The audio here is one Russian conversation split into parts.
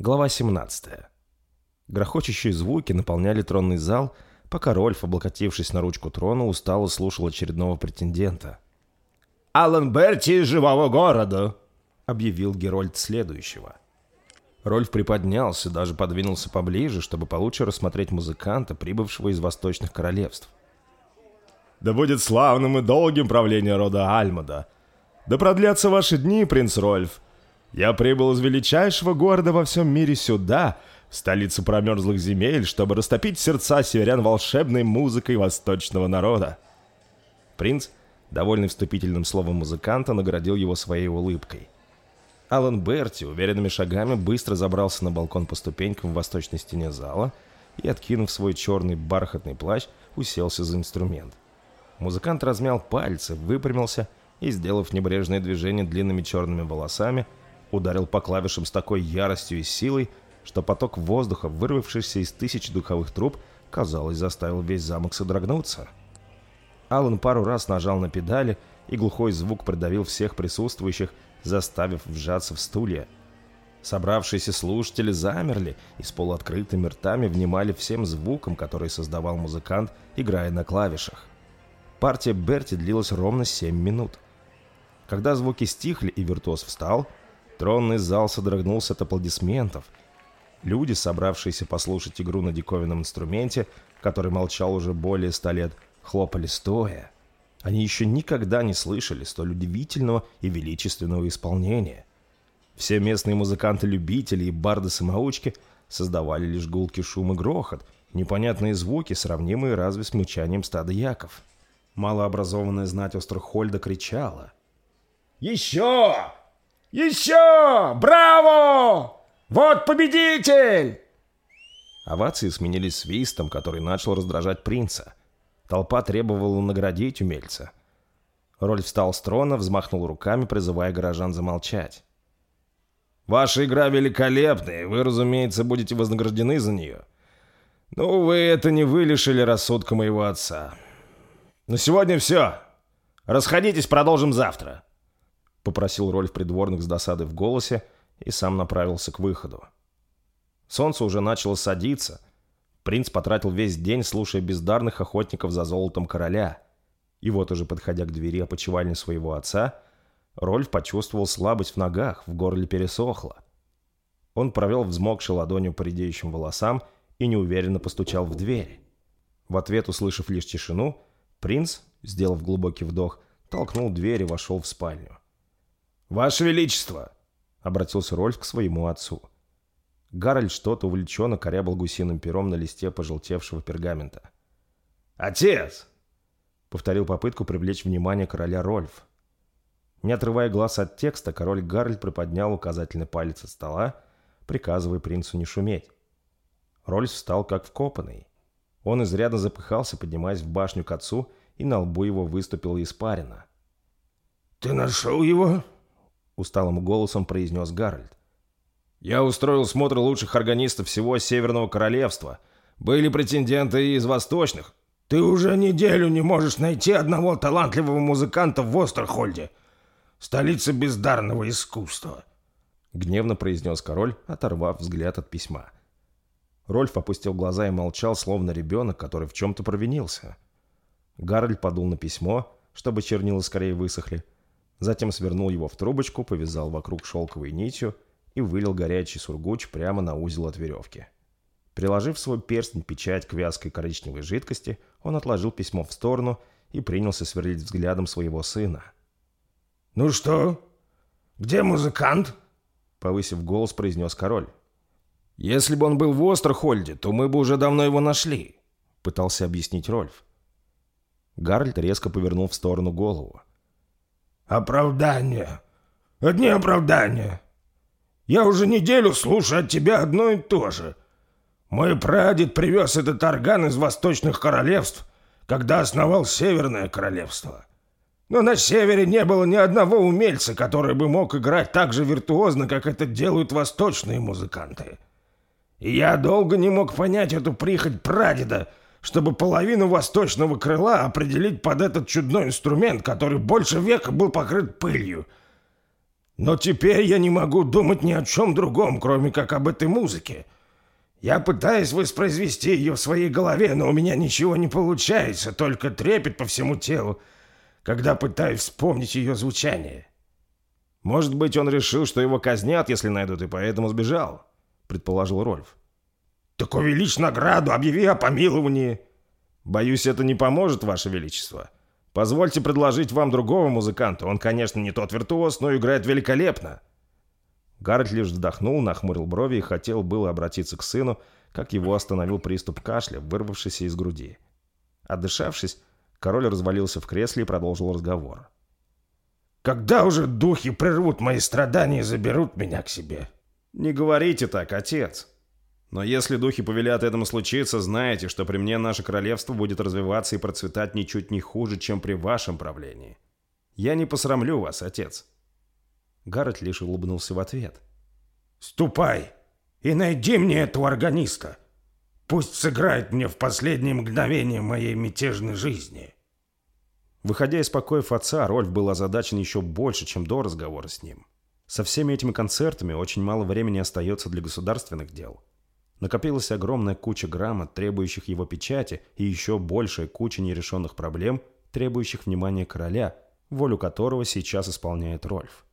Глава 17. Грохочущие звуки наполняли тронный зал, пока Рольф, облокотившись на ручку трона, устало слушал очередного претендента. «Алан Берти из живого города!» — объявил Герольд следующего. Рольф приподнялся, даже подвинулся поближе, чтобы получше рассмотреть музыканта, прибывшего из восточных королевств. «Да будет славным и долгим правление рода Альмада! Да продлятся ваши дни, принц Рольф! Я прибыл из величайшего города во всем мире сюда, в столицу промерзлых земель, чтобы растопить сердца северян волшебной музыкой восточного народа!» Принц, довольный вступительным словом музыканта, наградил его своей улыбкой – Алан Берти уверенными шагами быстро забрался на балкон по ступенькам в восточной стене зала и, откинув свой черный бархатный плащ, уселся за инструмент. Музыкант размял пальцы, выпрямился и, сделав небрежное движение длинными черными волосами, ударил по клавишам с такой яростью и силой, что поток воздуха, вырвавшийся из тысяч духовых труб, казалось, заставил весь замок содрогнуться. Алан пару раз нажал на педали, и глухой звук придавил всех присутствующих, заставив вжаться в стулья. Собравшиеся слушатели замерли и с полуоткрытыми ртами внимали всем звукам, которые создавал музыкант, играя на клавишах. Партия Берти длилась ровно 7 минут. Когда звуки стихли и виртуоз встал, тронный зал содрогнулся от аплодисментов. Люди, собравшиеся послушать игру на диковинном инструменте, который молчал уже более ста лет, хлопали стоя. Они еще никогда не слышали столь удивительного и величественного исполнения. Все местные музыканты-любители и барды-самоучки создавали лишь гулкий шум и грохот, непонятные звуки, сравнимые разве с мычанием стада яков. Малообразованная знать Острохольда кричала. «Еще! Еще! Браво! Вот победитель!» Овации сменились свистом, который начал раздражать принца – Толпа требовала наградить умельца. Роль встал с трона, взмахнул руками, призывая горожан замолчать. «Ваша игра великолепная, вы, разумеется, будете вознаграждены за нее. Но, вы это не вы лишили рассудка моего отца. На сегодня все. Расходитесь, продолжим завтра», — попросил Рольф придворных с досадой в голосе и сам направился к выходу. Солнце уже начало садиться — Принц потратил весь день, слушая бездарных охотников за золотом короля. И вот уже подходя к двери опочивальни своего отца, Рольф почувствовал слабость в ногах, в горле пересохло. Он провел взмокшей ладонью по редеющим волосам и неуверенно постучал в дверь. В ответ, услышав лишь тишину, принц, сделав глубокий вдох, толкнул дверь и вошел в спальню. «Ваше Величество!» — обратился Рольф к своему отцу. Гарольд что-то увлеченно корябал гусиным пером на листе пожелтевшего пергамента. «Отец!» — повторил попытку привлечь внимание короля Рольф. Не отрывая глаз от текста, король Гарольд приподнял указательный палец от стола, приказывая принцу не шуметь. Рольф встал как вкопанный. Он изрядно запыхался, поднимаясь в башню к отцу, и на лбу его выступила испарина. «Ты нашел его?» — усталым голосом произнес Гарольд. Я устроил смотр лучших органистов всего Северного Королевства. Были претенденты из Восточных. Ты уже неделю не можешь найти одного талантливого музыканта в Остерхольде. Столица бездарного искусства. Гневно произнес король, оторвав взгляд от письма. Рольф опустил глаза и молчал, словно ребенок, который в чем-то провинился. Гарольд подул на письмо, чтобы чернила скорее высохли. Затем свернул его в трубочку, повязал вокруг шелковой нитью — и вылил горячий сургуч прямо на узел от веревки. Приложив свой перстень печать к вязкой коричневой жидкости, он отложил письмо в сторону и принялся сверлить взглядом своего сына. «Ну что? Где музыкант?» Повысив голос, произнес король. «Если бы он был в Острохольде, то мы бы уже давно его нашли», пытался объяснить Рольф. Гарольд резко повернул в сторону голову. «Оправдание! Одни оправдания! Я уже неделю слушаю от тебя одно и то же. Мой прадед привез этот орган из восточных королевств, когда основал Северное королевство. Но на севере не было ни одного умельца, который бы мог играть так же виртуозно, как это делают восточные музыканты. И я долго не мог понять эту прихоть прадеда, чтобы половину восточного крыла определить под этот чудной инструмент, который больше века был покрыт пылью — Но теперь я не могу думать ни о чем другом, кроме как об этой музыке. Я пытаюсь воспроизвести ее в своей голове, но у меня ничего не получается, только трепет по всему телу, когда пытаюсь вспомнить ее звучание. Может быть, он решил, что его казнят, если найдут, и поэтому сбежал, предположил Рольф. Так увеличь награду, объяви о помиловании. Боюсь, это не поможет, Ваше Величество. Позвольте предложить вам другого музыканта. Он, конечно, не тот виртуоз, но играет великолепно. Гаррет лишь вздохнул, нахмурил брови и хотел было обратиться к сыну, как его остановил приступ кашля, вырвавшийся из груди. Отдышавшись, король развалился в кресле и продолжил разговор. «Когда уже духи прервут мои страдания и заберут меня к себе?» «Не говорите так, отец. Но если духи повелят этому случиться, знаете, что при мне наше королевство будет развиваться и процветать ничуть не хуже, чем при вашем правлении. Я не посрамлю вас, отец». Гаррет лишь улыбнулся в ответ. «Ступай и найди мне этого органиста. Пусть сыграет мне в последние мгновения моей мятежной жизни». Выходя из покоев отца, Рольф был озадачен еще больше, чем до разговора с ним. Со всеми этими концертами очень мало времени остается для государственных дел. Накопилась огромная куча грамот, требующих его печати, и еще большая куча нерешенных проблем, требующих внимания короля, волю которого сейчас исполняет Рольф.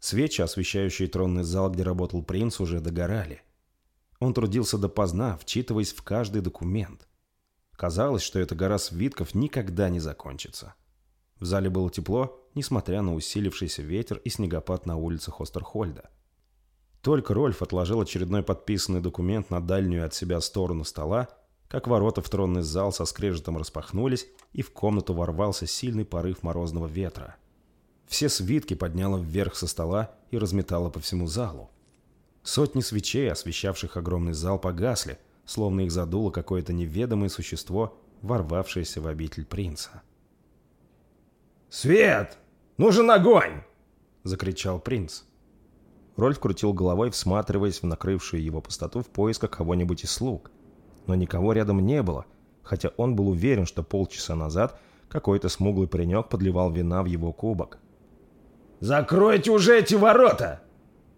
Свечи, освещающие тронный зал, где работал принц, уже догорали. Он трудился допоздна, вчитываясь в каждый документ. Казалось, что эта гора свитков никогда не закончится. В зале было тепло, несмотря на усилившийся ветер и снегопад на улицах Остерхольда. Только Рольф отложил очередной подписанный документ на дальнюю от себя сторону стола, как ворота в тронный зал со скрежетом распахнулись, и в комнату ворвался сильный порыв морозного ветра. Все свитки подняло вверх со стола и разметало по всему залу. Сотни свечей, освещавших огромный зал, погасли, словно их задуло какое-то неведомое существо, ворвавшееся в обитель принца. «Свет! Нужен огонь!» — закричал принц. Рольф крутил головой, всматриваясь в накрывшую его пустоту в поисках кого-нибудь из слуг. Но никого рядом не было, хотя он был уверен, что полчаса назад какой-то смуглый паренек подливал вина в его кубок. «Закройте уже эти ворота!»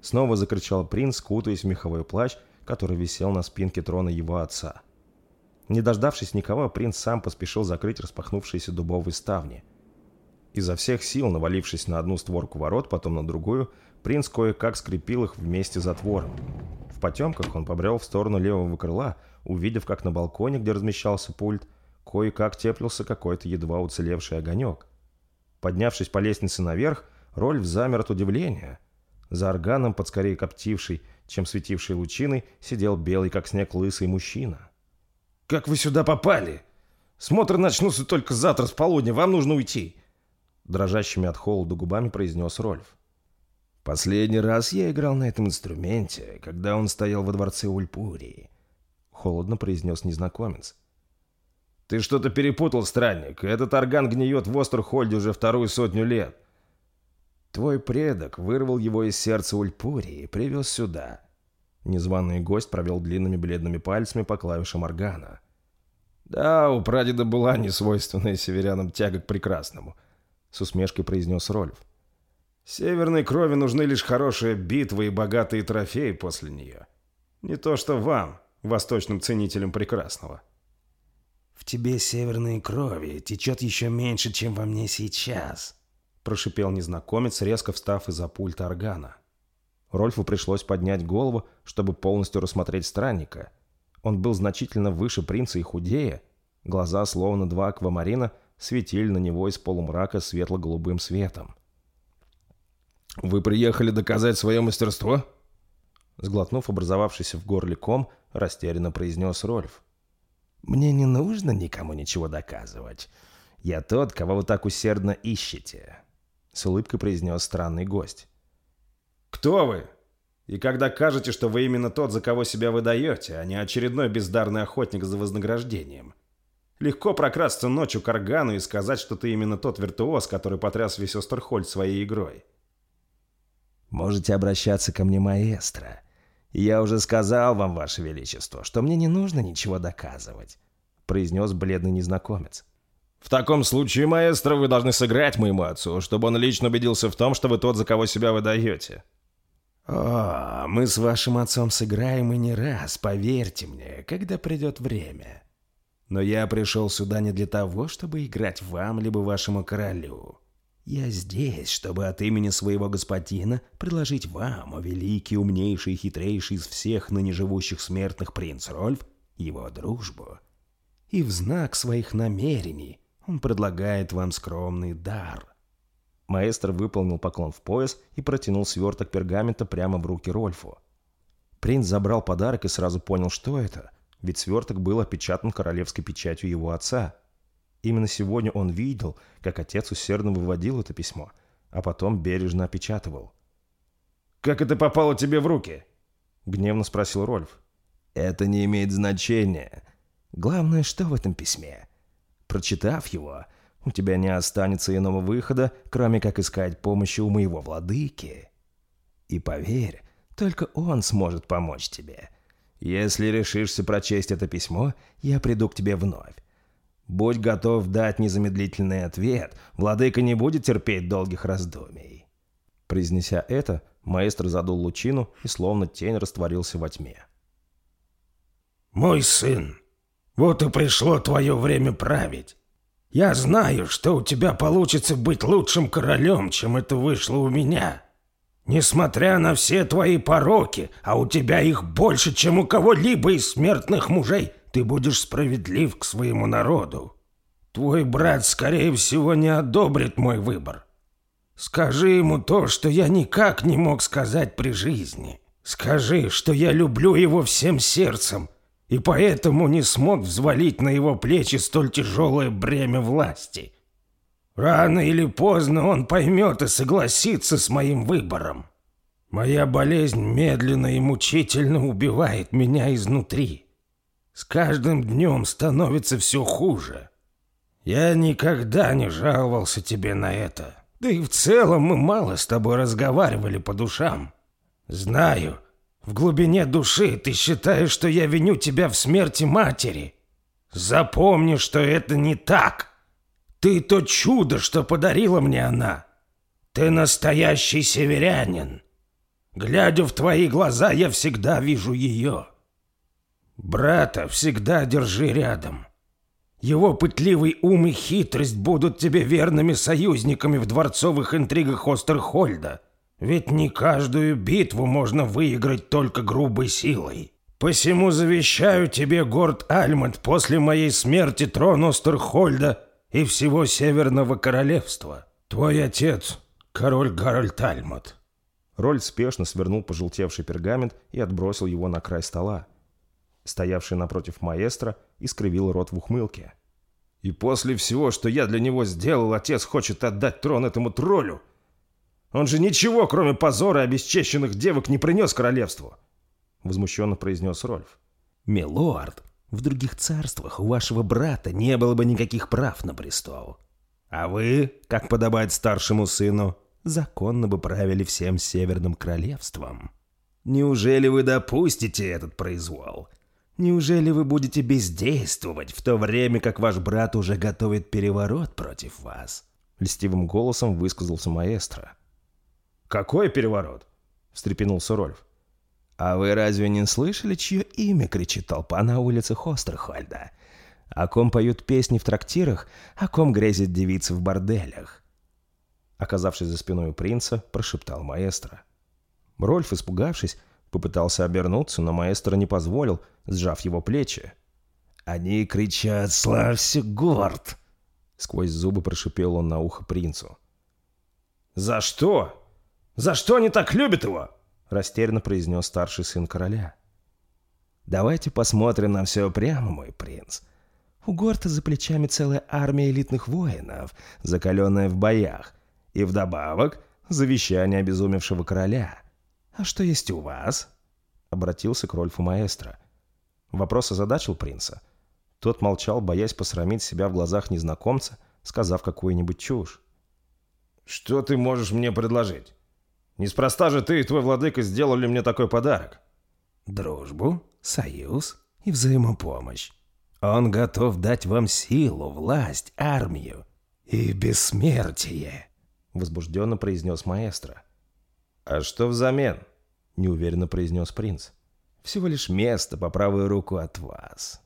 Снова закричал принц, кутаясь в меховой плащ, который висел на спинке трона его отца. Не дождавшись никого, принц сам поспешил закрыть распахнувшиеся дубовые ставни. Изо всех сил, навалившись на одну створку ворот, потом на другую, Принц кое-как скрепил их вместе затвором. В потемках он побрел в сторону левого крыла, увидев, как на балконе, где размещался пульт, кое-как теплился какой-то едва уцелевший огонек. Поднявшись по лестнице наверх, Рольф замер от удивления. За органом, под скорее коптивший, чем светивший лучиной, сидел белый, как снег, лысый мужчина. «Как вы сюда попали? Смотр начнутся только завтра с полудня, вам нужно уйти!» Дрожащими от холода губами произнес Рольф. Последний раз я играл на этом инструменте, когда он стоял во дворце Ульпурии. Холодно произнес незнакомец. Ты что-то перепутал, странник. Этот орган гниет в Остерхольде уже вторую сотню лет. Твой предок вырвал его из сердца Ульпурии и привез сюда. Незваный гость провел длинными бледными пальцами по клавишам органа. Да, у прадеда была несвойственная северянам тяга к прекрасному, с усмешкой произнес Рольф. Северной крови нужны лишь хорошие битвы и богатые трофеи после нее. Не то что вам, восточным ценителям прекрасного. «В тебе северной крови течет еще меньше, чем во мне сейчас», прошипел незнакомец, резко встав из-за пульта органа. Рольфу пришлось поднять голову, чтобы полностью рассмотреть странника. Он был значительно выше принца и худее. Глаза, словно два аквамарина, светили на него из полумрака светло-голубым светом. «Вы приехали доказать свое мастерство?» Сглотнув образовавшийся в горле ком, растерянно произнес Рольф. «Мне не нужно никому ничего доказывать. Я тот, кого вы так усердно ищете», — с улыбкой произнес странный гость. «Кто вы? И когда кажете, что вы именно тот, за кого себя выдаете, а не очередной бездарный охотник за вознаграждением? Легко прокрасться ночью к органу и сказать, что ты именно тот виртуоз, который потряс весь Остерхольд своей игрой». Можете обращаться ко мне, маэстро. Я уже сказал вам, ваше величество, что мне не нужно ничего доказывать», — произнес бледный незнакомец. В таком случае, маэстро, вы должны сыграть моему отцу, чтобы он лично убедился в том, что вы тот, за кого себя выдаете. О, мы с вашим отцом сыграем и не раз, поверьте мне, когда придет время. Но я пришел сюда не для того, чтобы играть вам либо вашему королю. Я здесь, чтобы от имени своего господина предложить вам, о великий, умнейший и хитрейший из всех ныне живущих смертных принц Рольф, его дружбу. И в знак своих намерений он предлагает вам скромный дар. Маэстро выполнил поклон в пояс и протянул сверток пергамента прямо в руки Рольфу. Принц забрал подарок и сразу понял, что это, ведь сверток был опечатан королевской печатью его отца. Именно сегодня он видел, как отец усердно выводил это письмо, а потом бережно опечатывал. «Как это попало тебе в руки?» — гневно спросил Рольф. «Это не имеет значения. Главное, что в этом письме. Прочитав его, у тебя не останется иного выхода, кроме как искать помощи у моего владыки. И поверь, только он сможет помочь тебе. Если решишься прочесть это письмо, я приду к тебе вновь. Будь готов дать незамедлительный ответ, владыка не будет терпеть долгих раздумий». Произнеся это, маэстро задул лучину и словно тень растворился во тьме. «Мой сын, вот и пришло твое время править. Я знаю, что у тебя получится быть лучшим королем, чем это вышло у меня. Несмотря на все твои пороки, а у тебя их больше, чем у кого-либо из смертных мужей, ты будешь справедлив к своему народу. Твой брат, скорее всего, не одобрит мой выбор. Скажи ему то, что я никак не мог сказать при жизни. Скажи, что я люблю его всем сердцем, и поэтому не смог взвалить на его плечи столь тяжелое бремя власти. Рано или поздно он поймет и согласится с моим выбором. Моя болезнь медленно и мучительно убивает меня изнутри. С каждым днем становится все хуже. Я никогда не жаловался тебе на это. Да и в целом мы мало с тобой разговаривали по душам. Знаю, в глубине души ты считаешь, что я виню тебя в смерти матери. Запомни, что это не так. Ты то чудо, что подарила мне она. Ты настоящий северянин. Глядя в твои глаза, я всегда вижу ее. Брата всегда держи рядом. Его пытливый ум и хитрость будут тебе верными союзниками в дворцовых интригах Остерхольда. Ведь не каждую битву можно выиграть только грубой силой. Посему завещаю тебе, Горд Альманд, после моей смерти трон Остерхольда и всего Северного Королевства. Твой отец, король Гарольд Альманд. Роль спешно свернул пожелтевший пергамент и отбросил его на край стола. Стоявший напротив маэстро искривил рот в ухмылке. «И после всего, что я для него сделал, отец хочет отдать трон этому троллю!» Он же ничего, кроме позора и обесчещенных девок, не принес королевству!» Возмущенно произнес Рольф. «Милорд, в других царствах у вашего брата не было бы никаких прав на престол. А вы, как подобает старшему сыну, законно бы правили всем Северным Королевством. Неужели вы допустите этот произвол? Неужели вы будете бездействовать, в то время как ваш брат уже готовит переворот против вас?» Льстивым голосом высказался маэстро. «Какой переворот?» — встрепенулся Рольф. «А вы разве не слышали, чье имя кричит толпа на улицах Остерхольда? О ком поют песни в трактирах, о ком грезят девицы в борделях?» Оказавшись за спиной у принца, прошептал маэстро. Рольф, испугавшись, попытался обернуться, но маэстро не позволил, сжав его плечи. «Они кричат «Славься, горд!» Сквозь зубы прошипел он на ухо принцу. «За что?» За что они так любят его?» — растерянно произнес старший сын короля. «Давайте посмотрим на все прямо, мой принц. У Горта за плечами целая армия элитных воинов, закаленная в боях, и вдобавок завещание обезумевшего короля. А что есть у вас?» — обратился к Рольфу маэстро. Вопрос озадачил принца. Тот молчал, боясь посрамить себя в глазах незнакомца, сказав какую-нибудь чушь. «Что ты можешь мне предложить?» Неспроста же ты и твой владыка сделали мне такой подарок. Дружбу, союз и взаимопомощь. Он готов дать вам силу, власть, армию и бессмертие», — возбужденно произнес маэстро. «А что взамен?» — неуверенно произнес принц. «Всего лишь место по правую руку от вас.